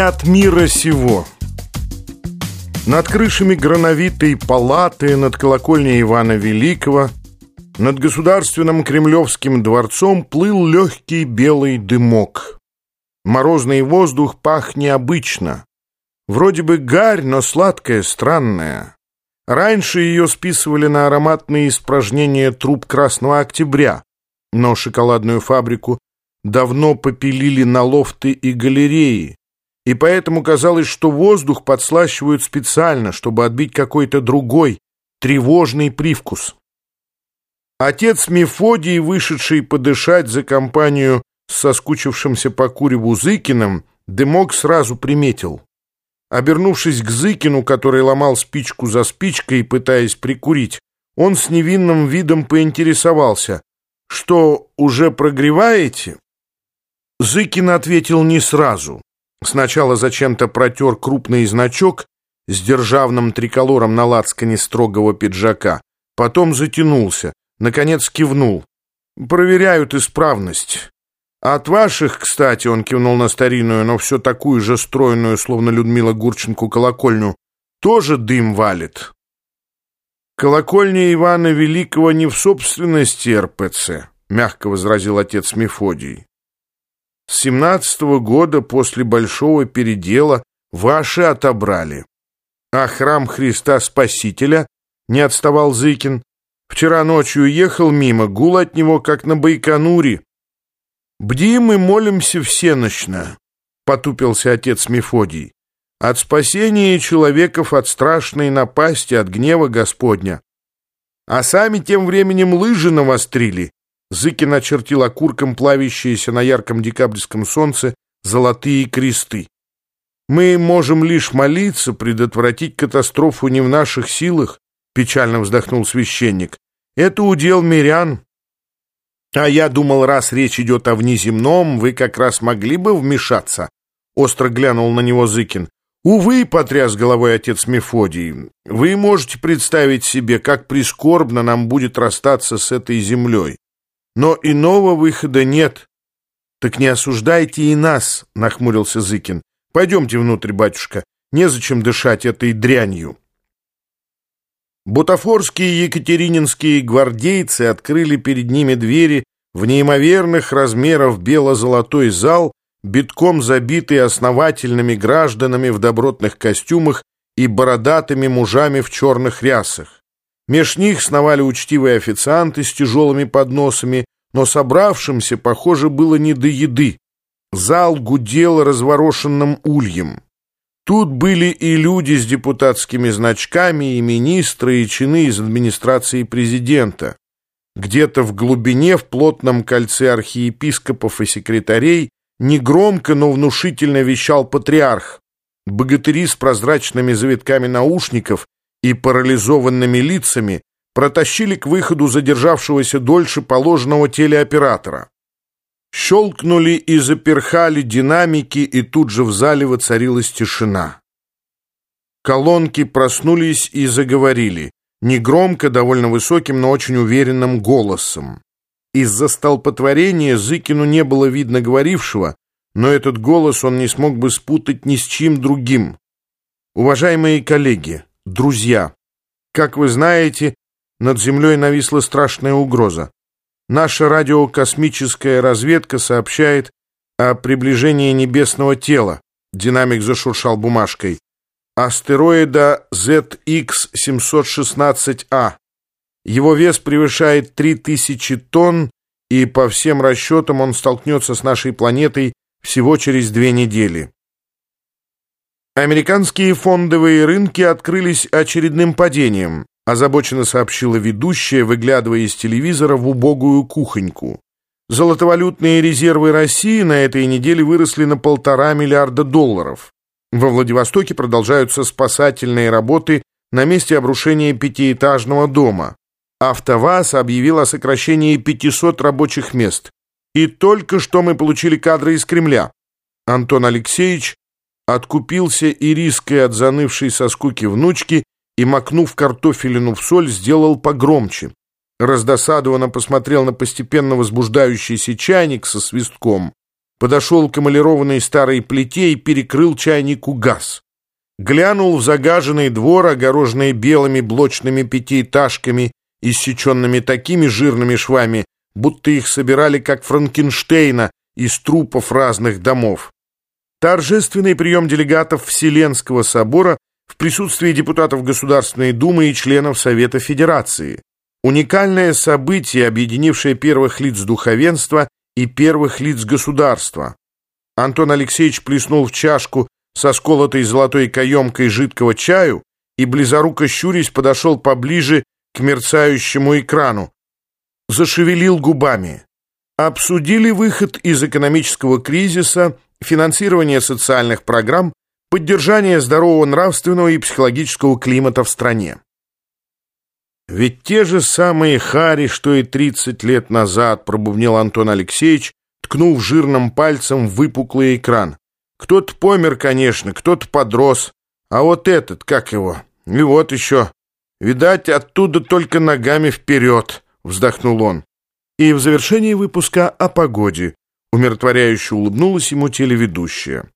от мира сего. Над крышами грановитой палаты, над колокольней Ивана Великого, над государственным кремлевским дворцом плыл легкий белый дымок. Морозный воздух пах необычно. Вроде бы гарь, но сладкая, странная. Раньше ее списывали на ароматные испражнения труб Красного Октября, но шоколадную фабрику давно попилили на лофты и галереи, и поэтому казалось, что воздух подслащивают специально, чтобы отбить какой-то другой, тревожный привкус. Отец Мефодий, вышедший подышать за компанию с соскучившимся по куреву Зыкиным, дымок сразу приметил. Обернувшись к Зыкину, который ломал спичку за спичкой, пытаясь прикурить, он с невинным видом поинтересовался, что уже прогреваете? Зыкин ответил не сразу. Сначала зачем-то протер крупный значок с державным триколором на лацкане строгого пиджака, потом затянулся, наконец кивнул. «Проверяют исправность. От ваших, кстати, он кивнул на старинную, но все такую же стройную, словно Людмила Гурченко, колокольню, тоже дым валит». «Колокольня Ивана Великого не в собственности РПЦ», — мягко возразил отец Мефодий. С семнадцатого года после большого передела ваши отобрали. А храм Христа Спасителя, не отставал Зыкин, вчера ночью ехал мимо, гул от него, как на Байконуре. Бдим и молимся всеночно, потупился отец Мефодий, от спасения человеков от страшной напасти, от гнева Господня. А сами тем временем лыжи навострили, Зыкин очертил окурком плавящиеся на ярком декабрьском солнце золотые кресты. «Мы можем лишь молиться, предотвратить катастрофу не в наших силах», — печально вздохнул священник. «Это удел мирян». «А я думал, раз речь идет о внеземном, вы как раз могли бы вмешаться?» Остро глянул на него Зыкин. «Увы», — потряс головой отец Мефодий, — «вы можете представить себе, как прискорбно нам будет расстаться с этой землей. Но иного выхода нет. Так не осуждайте и нас, нахмурился Зыкин. Пойдемте внутрь, батюшка. Незачем дышать этой дрянью. Бутафорские екатерининские гвардейцы открыли перед ними двери в неимоверных размеров бело-золотой зал, битком забитый основательными гражданами в добротных костюмах и бородатыми мужами в черных рясах. Меж них сновали учтивые официанты с тяжелыми подносами, но собравшимся, похоже, было не до еды. Зал гудел разворошенным ульем. Тут были и люди с депутатскими значками, и министры, и чины из администрации президента. Где-то в глубине, в плотном кольце архиепископов и секретарей, негромко, но внушительно вещал патриарх. Богатыри с прозрачными завитками наушников и парализованными лицами протащили к выходу задержавшегося дольше положенного телеоператора. Щелкнули и заперхали динамики, и тут же в зале воцарилась тишина. Колонки проснулись и заговорили, негромко, довольно высоким, но очень уверенным голосом. Из-за столпотворения Зыкину не было видно говорившего, но этот голос он не смог бы спутать ни с чем другим. «Уважаемые коллеги, друзья. Как вы знаете, над Землей нависла страшная угроза. Наша радиокосмическая разведка сообщает о приближении небесного тела. Динамик зашуршал бумажкой. Астероида ZX-716A. Его вес превышает 3000 тонн, и по всем расчетам он столкнется с нашей планетой всего через две недели. Американские фондовые рынки открылись очередным падением, озабоченно сообщила ведущая, выглядывая из телевизора в убогую кухоньку. Золотовалютные резервы России на этой неделе выросли на полтора миллиарда долларов. Во Владивостоке продолжаются спасательные работы на месте обрушения пятиэтажного дома. АвтоВАЗ объявил о сокращении 500 рабочих мест. И только что мы получили кадры из Кремля. Антон Алексеевич откупился и риской от занывшей со скуки внучки и, макнув картофелину в соль, сделал погромче. Раздосадованно посмотрел на постепенно возбуждающийся чайник со свистком. подошел к эмалированной старой плите и перекрыл чайнику газ. Глянул в загаженный двор, огороженный белыми блочными пятиэтажками, иссеченными такими жирными швами, будто их собирали, как Франкенштейна, из трупов разных домов. Торжественный прием делегатов Вселенского собора в присутствии депутатов Государственной Думы и членов Совета Федерации. Уникальное событие, объединившее первых лиц духовенства и первых лиц государства. Антон Алексеевич плеснул в чашку со сколотой золотой каемкой жидкого чаю и, близоруко щурясь, подошел поближе к мерцающему экрану. Зашевелил губами. Обсудили выход из экономического кризиса, финансирование социальных программ, поддержание здорового нравственного и психологического климата в стране. Ведь те же самые хари, что и 30 лет назад, пробубнил Антон Алексеевич, ткнув жирным пальцем в выпуклый экран. Кто-то помер, конечно, кто-то подрос, а вот этот, как его, и вот еще. Видать, оттуда только ногами вперед, вздохнул он. И в завершении выпуска о погоде умиротворяюще улыбнулась ему телеведущая.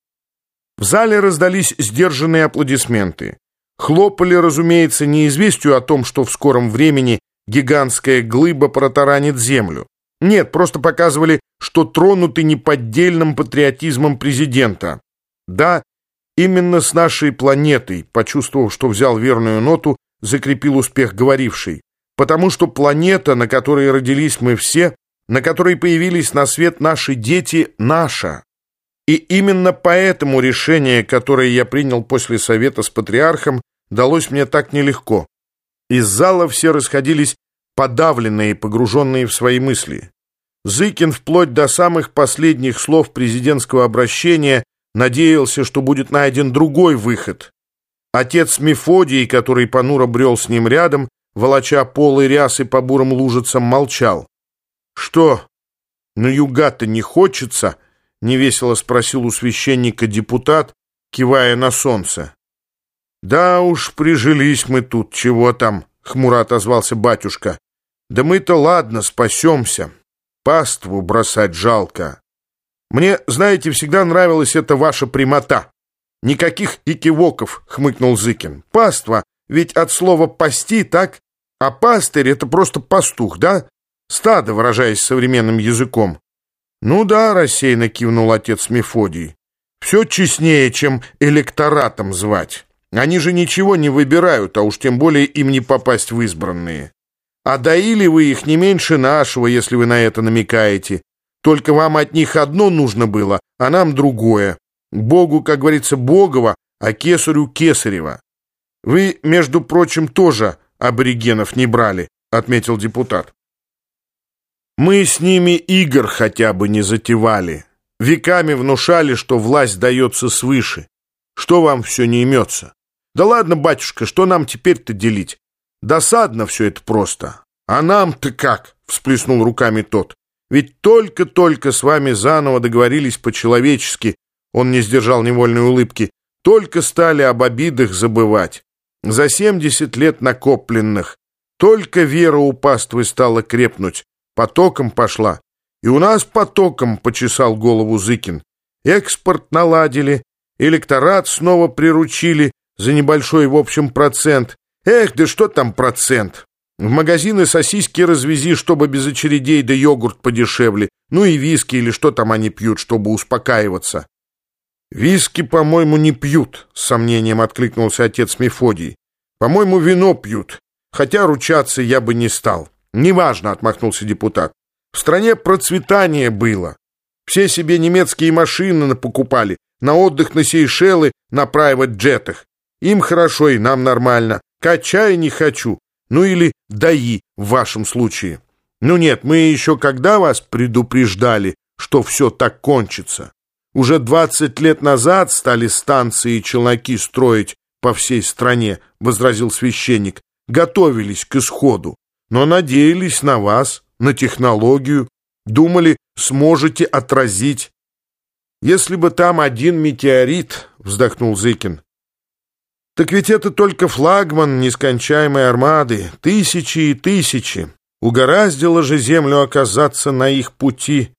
В зале раздались сдержанные аплодисменты. Хлопали, разумеется, не известию о том, что в скором времени гигантская глыба протаранит землю. Нет, просто показывали, что тронуты неподдельным патриотизмом президента. Да, именно с нашей планетой, почувствовав, что взял верную ноту, закрепил успех говоривший. Потому что планета, на которой родились мы все, на которой появились на свет наши дети, наша. И именно поэтому решение, которое я принял после совета с патриархом, далось мне так нелегко. Из зала все расходились подавленные, погруженные в свои мысли. Зыкин вплоть до самых последних слов президентского обращения надеялся, что будет найден другой выход. Отец Мефодий, который понуро брел с ним рядом, волоча полы рясы по бурым лужицам, молчал. «Что, на юга-то не хочется?» невесело спросил у священника депутат, кивая на солнце. «Да уж, прижились мы тут, чего там?» — хмуро отозвался батюшка. «Да мы-то ладно, спасемся. Паству бросать жалко. Мне, знаете, всегда нравилась эта ваша прямота. Никаких икивоков», — хмыкнул Зыкин. «Паства, ведь от слова «пасти», так? А пастырь — это просто пастух, да? Стадо, выражаясь современным языком. «Ну да», — рассеянно кивнул отец Мефодий. «Все честнее, чем электоратом звать. Они же ничего не выбирают, а уж тем более им не попасть в избранные. А доили вы их не меньше нашего, если вы на это намекаете. Только вам от них одно нужно было, а нам другое. Богу, как говорится, Богова, а кесарю Кесарева. Вы, между прочим, тоже аборигенов не брали», — отметил депутат. Мы с ними игр хотя бы не затевали. Веками внушали, что власть дается свыше. Что вам все не имется? Да ладно, батюшка, что нам теперь-то делить? Досадно все это просто. А нам-то как? Всплеснул руками тот. Ведь только-только с вами заново договорились по-человечески. Он не сдержал невольной улыбки. Только стали об обидах забывать. За семьдесят лет накопленных. Только вера у паствы стала крепнуть. Потоком пошла. И у нас потоком, почесал голову Зыкин. Экспорт наладили, электорат снова приручили за небольшой, в общем, процент. Эх, да что там процент? В магазины сосиски развези, чтобы без очередей, да йогурт подешевле. Ну и виски или что там они пьют, чтобы успокаиваться. «Виски, по-моему, не пьют», — с сомнением откликнулся отец Мефодий. «По-моему, вино пьют, хотя ручаться я бы не стал». «Неважно», — отмахнулся депутат. «В стране процветание было. Все себе немецкие машины покупали, на отдых на Сейшелы, на прайват-джетах. Им хорошо и нам нормально. Качай не хочу. Ну или даи в вашем случае. Ну нет, мы еще когда вас предупреждали, что все так кончится? Уже двадцать лет назад стали станции и челноки строить по всей стране, возразил священник. Готовились к исходу но надеялись на вас, на технологию, думали, сможете отразить. Если бы там один метеорит, вздохнул Зыкин. Так ведь это только флагман нескончаемой армады, тысячи и тысячи. Угораздило же землю оказаться на их пути.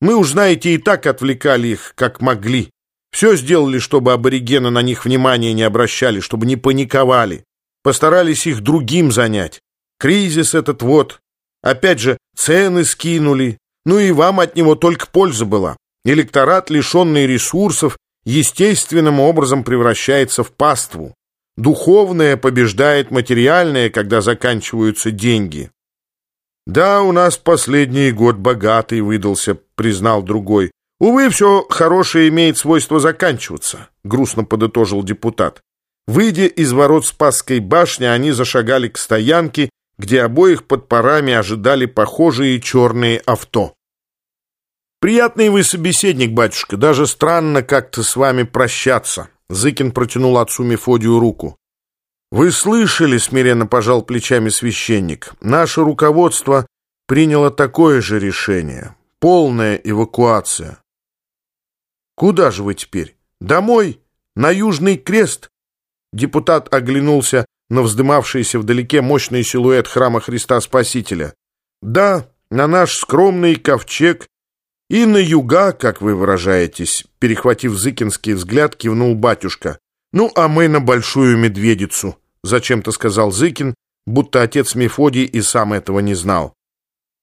Мы уж, знаете, и так отвлекали их, как могли. Все сделали, чтобы аборигены на них внимания не обращали, чтобы не паниковали. Постарались их другим занять. Кризис этот вот. Опять же, цены скинули. Ну и вам от него только польза была. Электорат, лишенный ресурсов, естественным образом превращается в паству. Духовное побеждает материальное, когда заканчиваются деньги. «Да, у нас последний год богатый выдался», — признал другой. «Увы, все хорошее имеет свойство заканчиваться», — грустно подытожил депутат. Выйдя из ворот Спасской башни, они зашагали к стоянке, где обоих под парами ожидали похожие черные авто. «Приятный вы собеседник, батюшка, даже странно как-то с вами прощаться», Зыкин протянул отцу Мефодию руку. «Вы слышали?» — смиренно пожал плечами священник. «Наше руководство приняло такое же решение. Полная эвакуация». «Куда же вы теперь? Домой? На Южный Крест?» Депутат оглянулся на вздымавшийся вдалеке мощный силуэт храма Христа Спасителя. «Да, на наш скромный ковчег и на юга, как вы выражаетесь», перехватив зыкинский взгляд, кивнул батюшка. «Ну, а мы на Большую Медведицу», — зачем-то сказал Зыкин, будто отец Мефодий и сам этого не знал.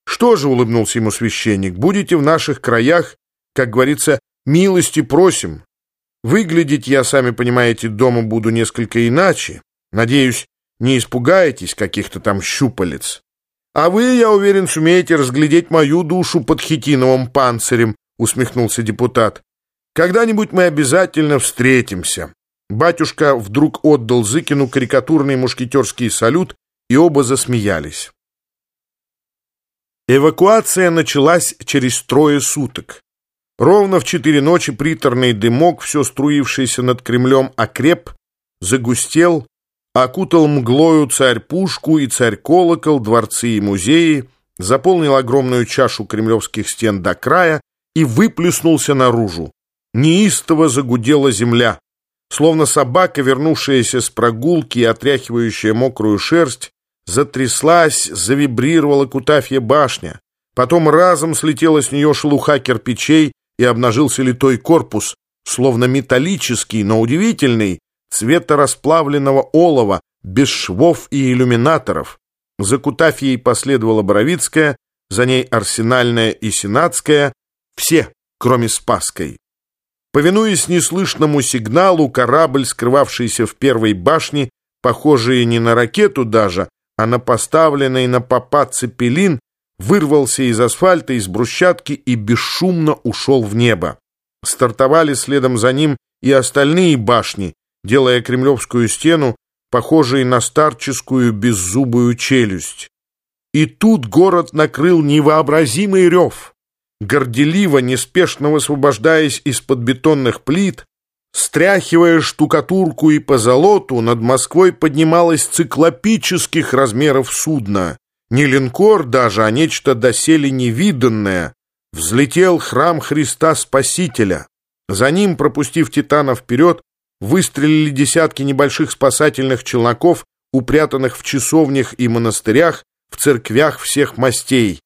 «Что же», — улыбнулся ему священник, — «будете в наших краях, как говорится, милости просим. Выглядеть я, сами понимаете, дома буду несколько иначе. Надеюсь, не испугаетесь каких-то там щупалец. А вы, я уверен, сумеете разглядеть мою душу под хитиновым панцирем», — усмехнулся депутат. «Когда-нибудь мы обязательно встретимся». Батюшка вдруг отдал Зыкину карикатурный мушкетерский салют, и оба засмеялись. Эвакуация началась через трое суток. Ровно в четыре ночи приторный дымок, все струившийся над Кремлем, окреп, загустел, окутал мглою царь-пушку и царь-колокол, дворцы и музеи, заполнил огромную чашу кремлевских стен до края и выплеснулся наружу. Неистово загудела земля. Словно собака, вернувшаяся с прогулки и отряхивающая мокрую шерсть, затряслась, завибрировала Кутафья башня. Потом разом слетела с нее шелуха кирпичей и обнажился литой корпус, словно металлический, но удивительный, цвета расплавленного олова, без швов и иллюминаторов. За Кутафьей последовала Боровицкая, за ней Арсенальная и Сенатская, все, кроме Спасской. Повинуясь неслышному сигналу, корабль, скрывавшийся в первой башне, похожий не на ракету даже, а на поставленный на попа цепелин, вырвался из асфальта, из брусчатки и бесшумно ушел в небо. Стартовали следом за ним и остальные башни, делая кремлевскую стену, похожей на старческую беззубую челюсть. И тут город накрыл невообразимый рев горделиво, неспешно высвобождаясь из-под бетонных плит, стряхивая штукатурку и позолоту, над Москвой поднималось циклопических размеров судно. Не линкор даже, а нечто доселе невиданное. Взлетел храм Христа Спасителя. За ним, пропустив Титана вперед, выстрелили десятки небольших спасательных челноков, упрятанных в часовнях и монастырях, в церквях всех мастей.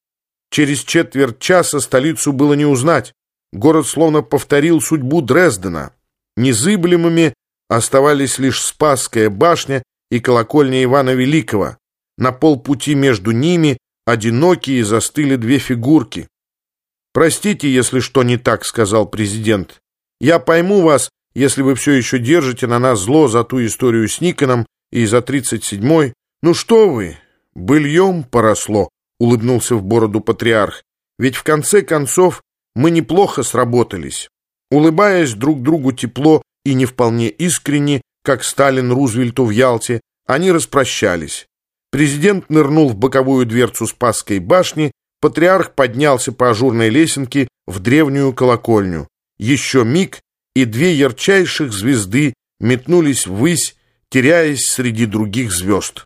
Через четверть часа столицу было не узнать. Город словно повторил судьбу Дрездена. Незыблемыми оставались лишь Спасская башня и колокольня Ивана Великого. На полпути между ними одинокие застыли две фигурки. «Простите, если что не так», — сказал президент. «Я пойму вас, если вы все еще держите на нас зло за ту историю с Никоном и за тридцать седьмой. Ну что вы, быльем поросло». — улыбнулся в бороду патриарх. «Ведь в конце концов мы неплохо сработались». Улыбаясь друг другу тепло и не вполне искренне, как Сталин Рузвельту в Ялте, они распрощались. Президент нырнул в боковую дверцу Спасской башни, патриарх поднялся по ажурной лесенке в древнюю колокольню. Еще миг, и две ярчайших звезды метнулись ввысь, теряясь среди других звезд.